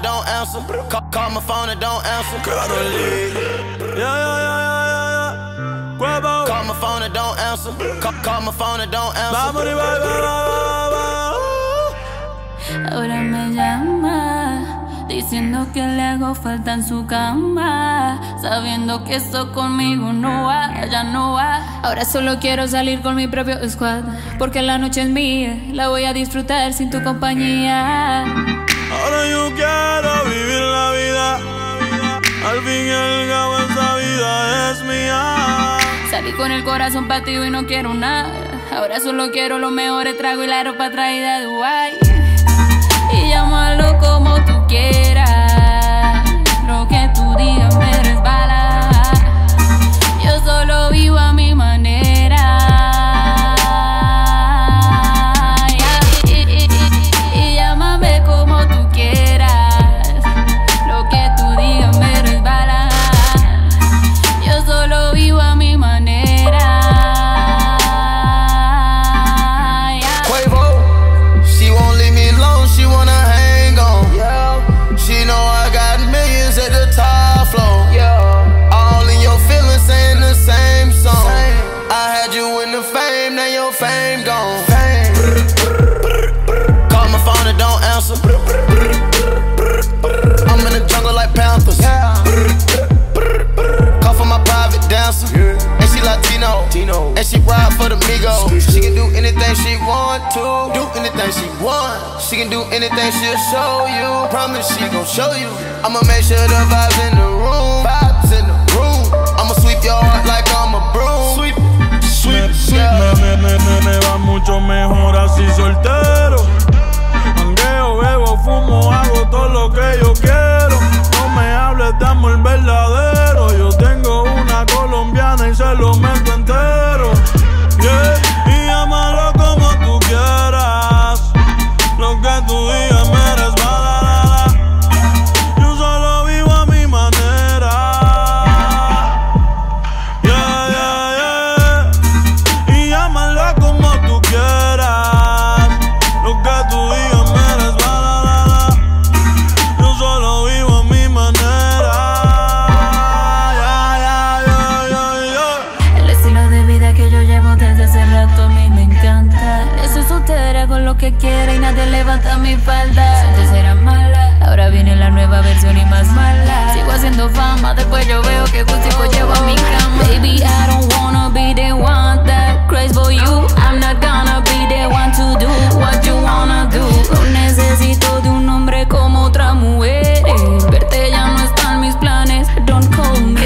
and don't answer. Call, call my phone and don't answer. Carolina. Yeah, yeah, yeah, yeah, yeah. Grab Cuervo. Call my phone and don't answer. Call, call my phone and don't answer. Vamos y va, va, va, va, va. Ahora me llama diciendo que le hago falta en su cama, sabiendo que esto conmigo no va, ya no va. Ahora solo quiero salir con mi propio squad, porque la noche es mía, la voy a disfrutar sin tu compañía. Ahora yo quiero vivir la vida. Al fin y al cabo esa vida es mía. Salí con el corazón partido y no quiero nada. Ahora solo quiero los mejores tragos y la ropa traída de Dubai. Y llámalo como tú quieras. And she ride for the Migos. She can do anything she want to. Do anything she want. She can do anything she'll show you. Promise she gon' show you. I'ma make sure the vibes in the room. Vibes in the room. I'ma sweep your heart like I'm a broom. Sweep, sweep, yeah. Me, me, me, me va mucho mejor así soltero. que quiera y nadie levanta mi falda. Antes era mala, ahora viene la nueva versión y más mala. Sigo haciendo fama, después yo veo que gustico llevo a mi cama. Baby, I don't wanna be the one that crazy for you. I'm not gonna be the one to do what you wanna do. No necesito de un hombre como otra mujer. Verte ya no están mis planes. Don't call me.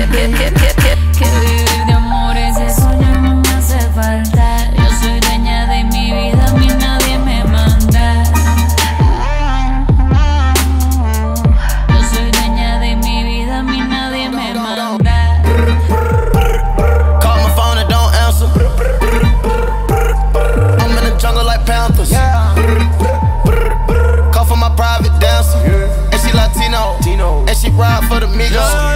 ride for the Migos.